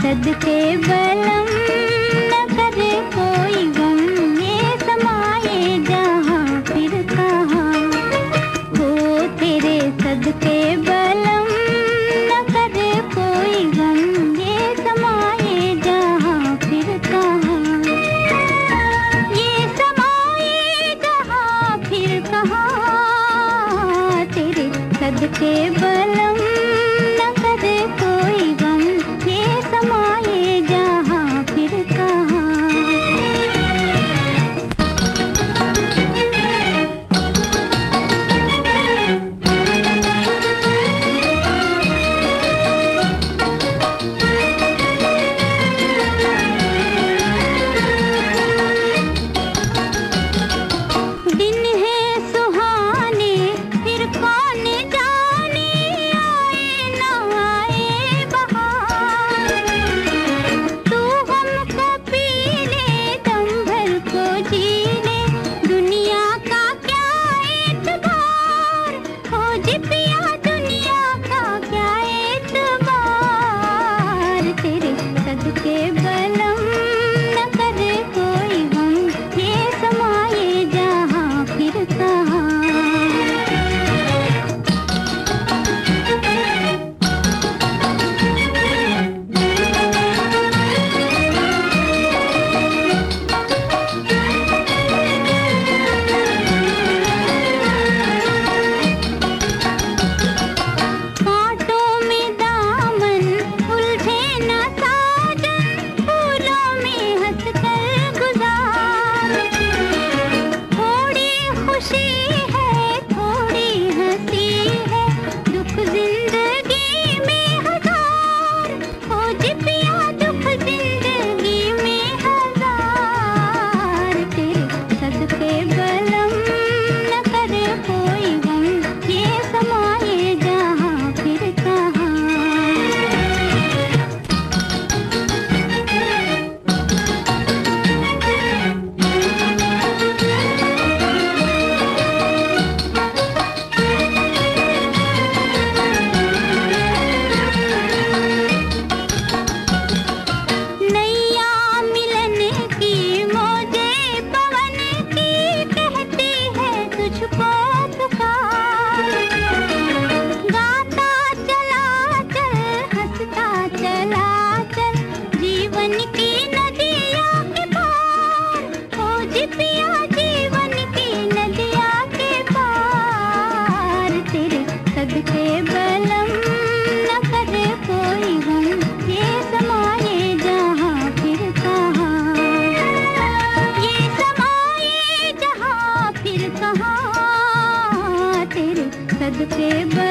सदके बलम न करे कोई समाए जहाँ